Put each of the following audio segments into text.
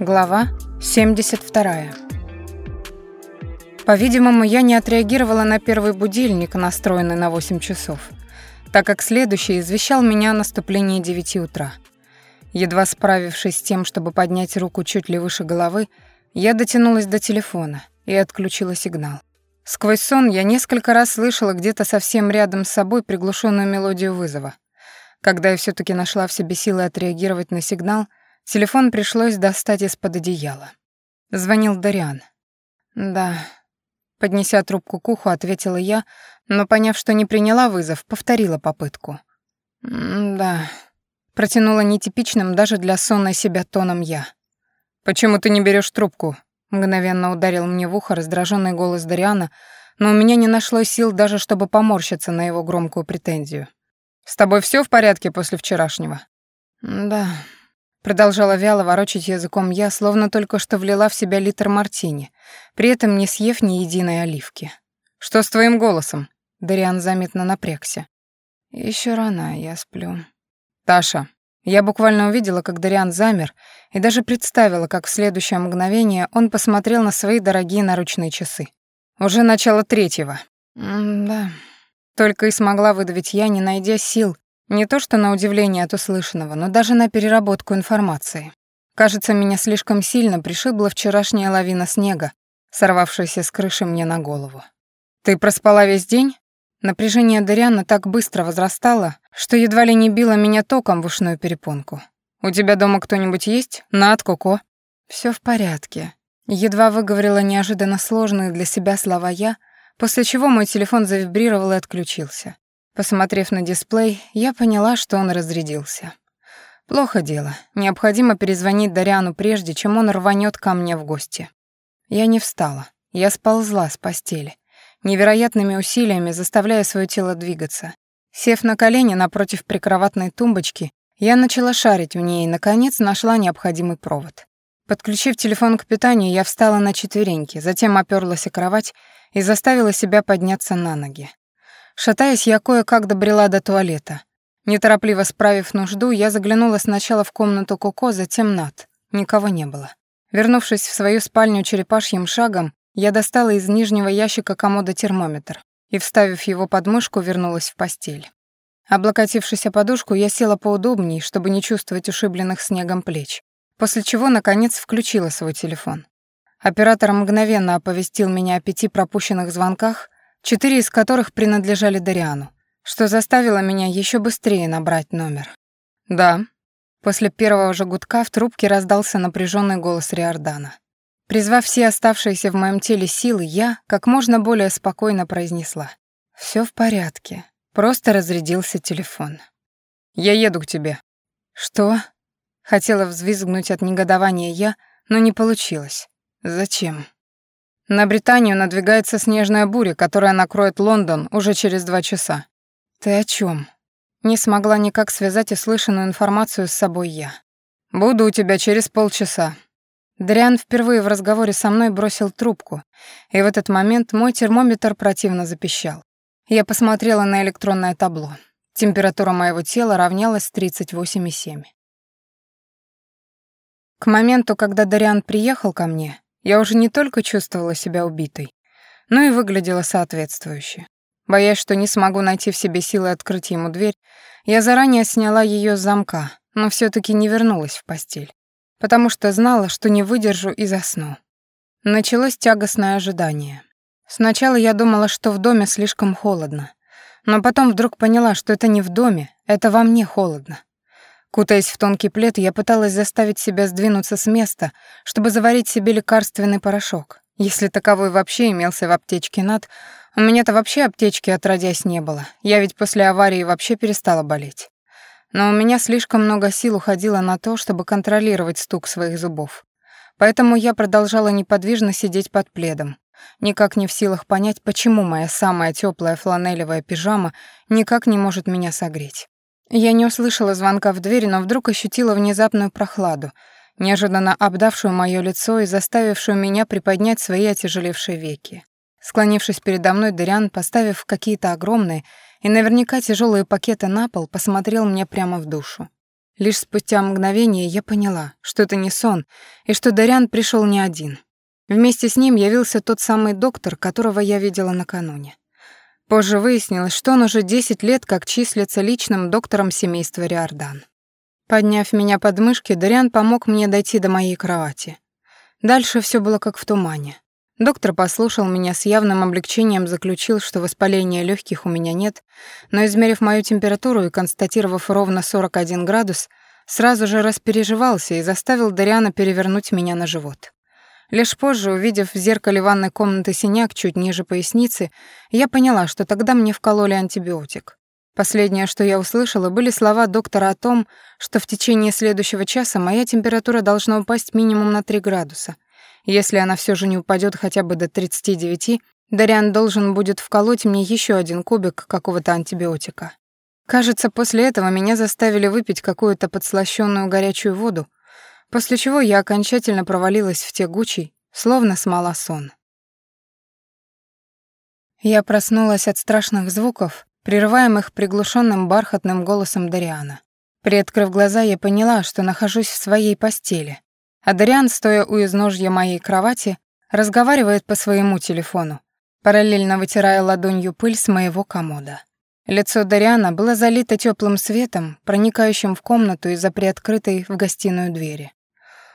Глава 72. По-видимому, я не отреагировала на первый будильник, настроенный на 8 часов, так как следующий извещал меня о наступлении 9 утра. Едва справившись с тем, чтобы поднять руку чуть ли выше головы, я дотянулась до телефона и отключила сигнал. Сквозь сон я несколько раз слышала где-то совсем рядом с собой приглушенную мелодию вызова. Когда я все таки нашла в себе силы отреагировать на сигнал — Телефон пришлось достать из-под одеяла. Звонил Дариан. «Да». Поднеся трубку к уху, ответила я, но, поняв, что не приняла вызов, повторила попытку. «Да». Протянула нетипичным даже для сонной себя тоном я. «Почему ты не берешь трубку?» Мгновенно ударил мне в ухо раздраженный голос Дариана, но у меня не нашлось сил даже, чтобы поморщиться на его громкую претензию. «С тобой все в порядке после вчерашнего?» «Да», Продолжала вяло ворочать языком я, словно только что влила в себя литр мартини, при этом не съев ни единой оливки. «Что с твоим голосом?» Дариан заметно напрягся. Еще рано, я сплю». «Таша». Я буквально увидела, как Дариан замер, и даже представила, как в следующее мгновение он посмотрел на свои дорогие наручные часы. Уже начало третьего. «Да». Только и смогла выдавить я, не найдя сил, не то что на удивление от услышанного, но даже на переработку информации. Кажется, меня слишком сильно пришибла вчерашняя лавина снега, сорвавшаяся с крыши мне на голову. «Ты проспала весь день?» Напряжение Дариана так быстро возрастало, что едва ли не било меня током в ушную перепонку. «У тебя дома кто-нибудь есть? Над, Коко?» «Всё в порядке». Едва выговорила неожиданно сложные для себя слова я, после чего мой телефон завибрировал и отключился. Посмотрев на дисплей, я поняла, что он разрядился. Плохо дело. Необходимо перезвонить Дариану прежде, чем он рванет ко мне в гости. Я не встала. Я сползла с постели, невероятными усилиями заставляя свое тело двигаться. Сев на колени напротив прикроватной тумбочки, я начала шарить в ней и, наконец, нашла необходимый провод. Подключив телефон к питанию, я встала на четвереньки, затем оперлась о кровать и заставила себя подняться на ноги. Шатаясь, я кое-как добрела до туалета. Неторопливо справив нужду, я заглянула сначала в комнату Коко, затем Над. Никого не было. Вернувшись в свою спальню черепашьим шагом, я достала из нижнего ящика комода термометр и, вставив его под мышку, вернулась в постель. Облокотившись о подушку, я села поудобнее, чтобы не чувствовать ушибленных снегом плеч, после чего, наконец, включила свой телефон. Оператор мгновенно оповестил меня о пяти пропущенных звонках, четыре из которых принадлежали Дариану, что заставило меня еще быстрее набрать номер. «Да». После первого же гудка в трубке раздался напряженный голос Риордана. Призвав все оставшиеся в моем теле силы, я как можно более спокойно произнесла. «Всё в порядке. Просто разрядился телефон». «Я еду к тебе». «Что?» Хотела взвизгнуть от негодования я, но не получилось. «Зачем?» На Британию надвигается снежная буря, которая накроет Лондон уже через два часа. Ты о чем? Не смогла никак связать услышанную информацию с собой я. Буду у тебя через полчаса. Дриан впервые в разговоре со мной бросил трубку, и в этот момент мой термометр противно запищал. Я посмотрела на электронное табло. Температура моего тела равнялась 38,7. К моменту, когда Дариан приехал ко мне, я уже не только чувствовала себя убитой, но и выглядела соответствующе. Боясь, что не смогу найти в себе силы открыть ему дверь, я заранее сняла ее с замка, но все таки не вернулась в постель, потому что знала, что не выдержу и засну. Началось тягостное ожидание. Сначала я думала, что в доме слишком холодно, но потом вдруг поняла, что это не в доме, это во мне холодно. Кутаясь в тонкий плед, я пыталась заставить себя сдвинуться с места, чтобы заварить себе лекарственный порошок. Если таковой вообще имелся в аптечке над, у меня-то вообще аптечки отродясь не было. Я ведь после аварии вообще перестала болеть. Но у меня слишком много сил уходило на то, чтобы контролировать стук своих зубов. Поэтому я продолжала неподвижно сидеть под пледом, никак не в силах понять, почему моя самая теплая фланелевая пижама никак не может меня согреть. Я не услышала звонка в дверь, но вдруг ощутила внезапную прохладу, неожиданно обдавшую моё лицо и заставившую меня приподнять свои отяжелевшие веки. Склонившись передо мной, Дыриан, поставив какие-то огромные и наверняка тяжелые пакеты на пол, посмотрел мне прямо в душу. Лишь спустя мгновение я поняла, что это не сон, и что Дарян пришел не один. Вместе с ним явился тот самый доктор, которого я видела накануне. Позже выяснилось, что он уже 10 лет как числится личным доктором семейства Риордан. Подняв меня под мышки, Дариан помог мне дойти до моей кровати. Дальше все было как в тумане. Доктор послушал меня с явным облегчением, заключил, что воспаления легких у меня нет, но, измерив мою температуру и констатировав ровно 41 градус, сразу же распереживался и заставил Дариана перевернуть меня на живот. Лишь позже, увидев в зеркале ванной комнаты синяк чуть ниже поясницы, я поняла, что тогда мне вкололи антибиотик. Последнее, что я услышала, были слова доктора о том, что в течение следующего часа моя температура должна упасть минимум на 3 градуса. Если она все же не упадет хотя бы до 39, Дариан должен будет вколоть мне еще один кубик какого-то антибиотика. Кажется, после этого меня заставили выпить какую-то подслащённую горячую воду, после чего я окончательно провалилась в тягучий, словно смола сон. Я проснулась от страшных звуков, прерываемых приглушенным бархатным голосом Дариана. Приоткрыв глаза, я поняла, что нахожусь в своей постели, а Дариан, стоя у изножья моей кровати, разговаривает по своему телефону, параллельно вытирая ладонью пыль с моего комода. Лицо Дариана было залито теплым светом, проникающим в комнату из-за приоткрытой в гостиную двери.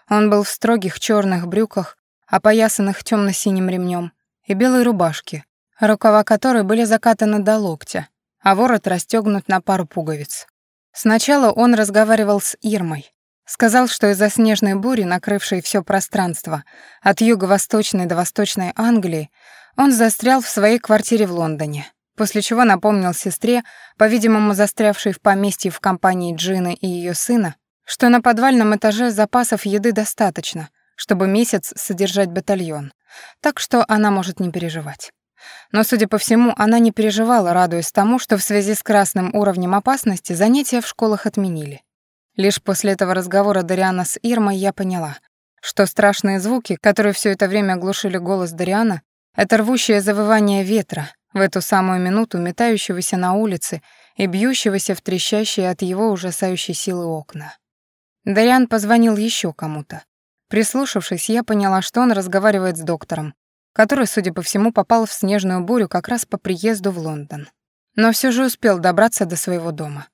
Он был в строгих черных брюках, опоясанных темно-синим ремнем, и белой рубашке, рукава которой были закатаны до локтя, а ворот расстегнут на пару пуговиц. Сначала он разговаривал с Ирмой. Сказал, что из-за снежной бури, накрывшей все пространство от юго-восточной до восточной Англии, он застрял в своей квартире в Лондоне, после чего напомнил сестре, по-видимому застрявшей в поместье в компании Джины и ее сына, что на подвальном этаже запасов еды достаточно, чтобы месяц содержать батальон, так что она может не переживать. Но, судя по всему, она не переживала, радуясь тому, что в связи с красным уровнем опасности занятия в школах отменили. Лишь после этого разговора Дариана с Ирмой я поняла, что страшные звуки, которые все это время глушили голос Дариана, это рвущее завывание ветра, в эту самую минуту метающегося на улице и бьющегося в трещащие от его ужасающей силы окна. Дариан позвонил еще кому-то. Прислушавшись, я поняла, что он разговаривает с доктором, который, судя по всему, попал в снежную бурю как раз по приезду в Лондон. Но все же успел добраться до своего дома.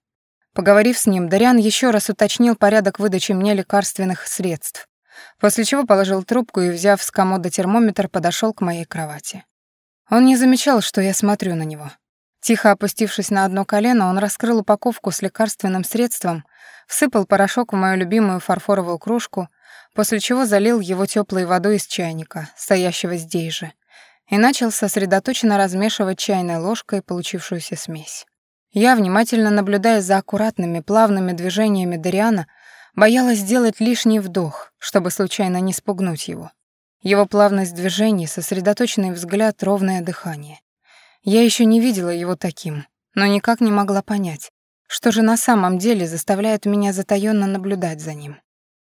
Поговорив с ним, Дариан еще раз уточнил порядок выдачи мне лекарственных средств, после чего положил трубку и, взяв с комода термометр, подошел к моей кровати. Он не замечал, что я смотрю на него. Тихо опустившись на одно колено, он раскрыл упаковку с лекарственным средством, всыпал порошок в мою любимую фарфоровую кружку, после чего залил его теплой водой из чайника, стоящего здесь же, и начал сосредоточенно размешивать чайной ложкой получившуюся смесь. Я, внимательно наблюдая за аккуратными, плавными движениями Дариана, боялась сделать лишний вдох, чтобы случайно не спугнуть его. Его плавность движений, сосредоточенный взгляд, ровное дыхание. Я еще не видела его таким, но никак не могла понять, что же на самом деле заставляет меня затаённо наблюдать за ним.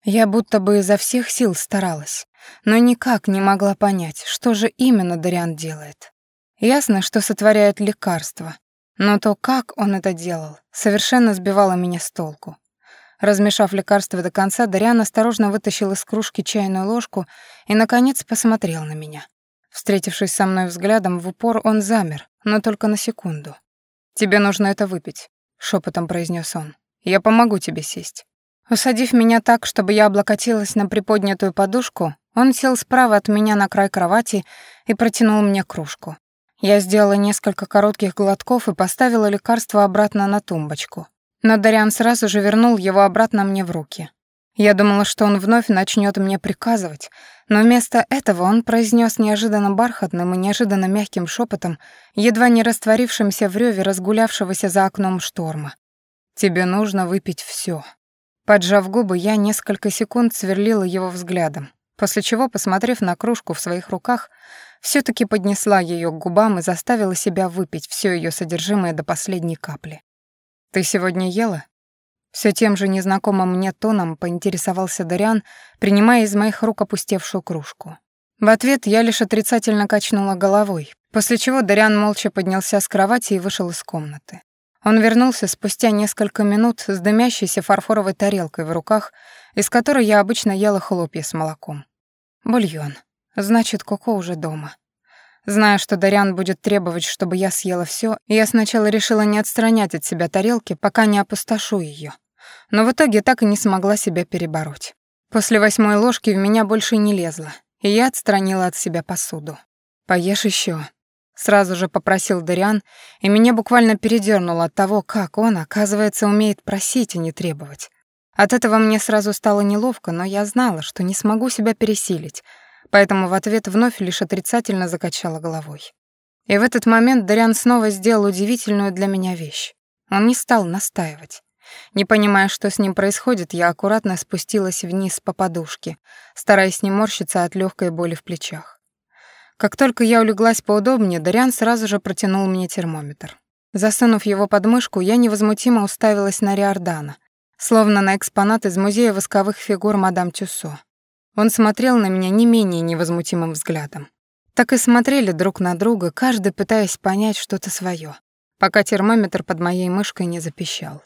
Я будто бы изо всех сил старалась, но никак не могла понять, что же именно Дариан делает. Ясно, что сотворяет лекарство, но то, как он это делал, совершенно сбивало меня с толку. Размешав лекарство до конца, Дариан осторожно вытащил из кружки чайную ложку и, наконец, посмотрел на меня. Встретившись со мной взглядом в упор, он замер, но только на секунду. «Тебе нужно это выпить», — шепотом произнес он. «Я помогу тебе сесть». Усадив меня так, чтобы я облокотилась на приподнятую подушку, он сел справа от меня на край кровати и протянул мне кружку. Я сделала несколько коротких глотков и поставила лекарство обратно на тумбочку. Но Дариан сразу же вернул его обратно мне в руки. Я думала, что он вновь начнет мне приказывать, но вместо этого он произнес неожиданно бархатным и неожиданно мягким шепотом, едва не растворившимся в реве разгулявшегося за окном шторма. «Тебе нужно выпить все. Поджав губы, я несколько секунд сверлила его взглядом, после чего, посмотрев на кружку в своих руках, все таки поднесла ее к губам и заставила себя выпить все ее содержимое до последней капли. «Ты сегодня ела?» Все тем же незнакомым мне тоном поинтересовался Дариан, принимая из моих рук опустевшую кружку. В ответ я лишь отрицательно качнула головой, после чего Дариан молча поднялся с кровати и вышел из комнаты. Он вернулся спустя несколько минут с дымящейся фарфоровой тарелкой в руках, из которой я обычно ела хлопья с молоком. Бульон. Значит, Коко уже дома. Зная, что Дариан будет требовать, чтобы я съела все, я сначала решила не отстранять от себя тарелки, пока не опустошу ее. Но в итоге так и не смогла себя перебороть. После восьмой ложки в меня больше не лезло, и я отстранила от себя посуду. «Поешь еще, сразу же попросил Дариан, и меня буквально передернуло от того, как он, оказывается, умеет просить, а не требовать. От этого мне сразу стало неловко, но я знала, что не смогу себя пересилить — поэтому в ответ вновь лишь отрицательно закачала головой. И в этот момент Дариан снова сделал удивительную для меня вещь. Он не стал настаивать. Не понимая, что с ним происходит, я аккуратно спустилась вниз по подушке, стараясь не морщиться от легкой боли в плечах. Как только я улеглась поудобнее, Дариан сразу же протянул мне термометр. Засунув его под мышку, я невозмутимо уставилась на Риордана, словно на экспонат из музея восковых фигур мадам Тюссо. Он смотрел на меня не менее невозмутимым взглядом. Так и смотрели друг на друга, каждый пытаясь понять что-то свое, пока термометр под моей мышкой не запищал.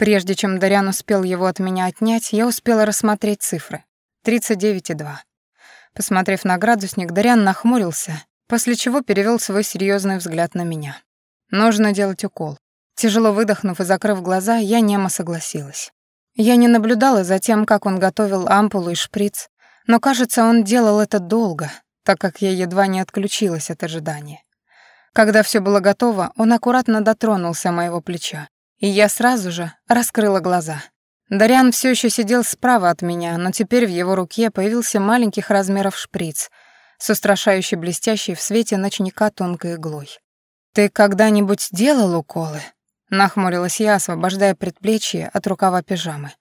Прежде чем Дарян успел его от меня отнять, я успела рассмотреть цифры. 39,2. Посмотрев на градусник, Дарян нахмурился, после чего перевел свой серьезный взгляд на меня. Нужно делать укол. Тяжело выдохнув и закрыв глаза, я немо согласилась. Я не наблюдала за тем, как он готовил ампулу и шприц, но, кажется, он делал это долго, так как я едва не отключилась от ожидания. Когда все было готово, он аккуратно дотронулся моего плеча, и я сразу же раскрыла глаза. Дариан все еще сидел справа от меня, но теперь в его руке появился маленьких размеров шприц с устрашающе блестящей в свете ночника тонкой иглой. «Ты когда-нибудь делал уколы?» — нахмурилась я, освобождая предплечье от рукава пижамы.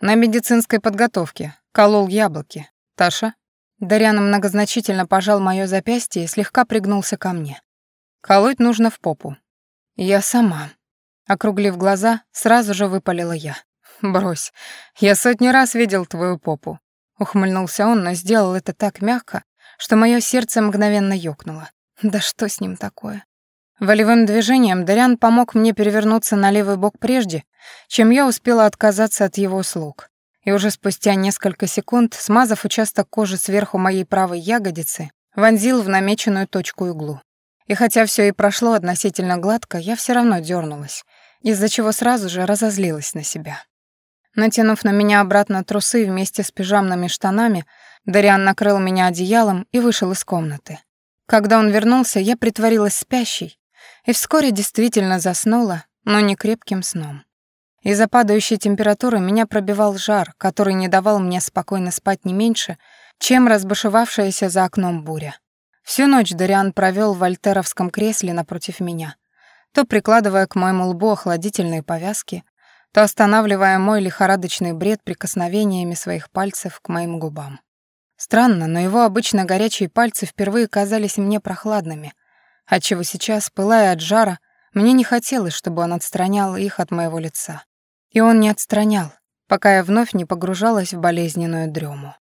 «На медицинской подготовке. Колол яблоки. «Таша?» Дарьяна многозначительно пожал моё запястье и слегка пригнулся ко мне. «Колоть нужно в попу». «Я сама». Округлив глаза, сразу же выпалила я. «Брось, я сотни раз видел твою попу». Ухмыльнулся он, но сделал это так мягко, что моё сердце мгновенно ёкнуло. Да что с ним такое? Волевым движением Дарян помог мне перевернуться на левый бок прежде, чем я успела отказаться от его услуг и уже спустя несколько секунд, смазав участок кожи сверху моей правой ягодицы, вонзил в намеченную точку иглу. И хотя все и прошло относительно гладко, я все равно дернулась, из-за чего сразу же разозлилась на себя. Натянув на меня обратно трусы вместе с пижамными штанами, Дариан накрыл меня одеялом и вышел из комнаты. Когда он вернулся, я притворилась спящей и вскоре действительно заснула, но не крепким сном. Из-за падающей температуры меня пробивал жар, который не давал мне спокойно спать не меньше, чем разбушевавшаяся за окном буря. Всю ночь Дариан провел в альтеровском кресле напротив меня, то прикладывая к моему лбу охладительные повязки, то останавливая мой лихорадочный бред прикосновениями своих пальцев к моим губам. Странно, но его обычно горячие пальцы впервые казались мне прохладными, отчего сейчас, пылая от жара, мне не хотелось, чтобы он отстранял их от моего лица. И он не отстранял, пока я вновь не погружалась в болезненную дрему.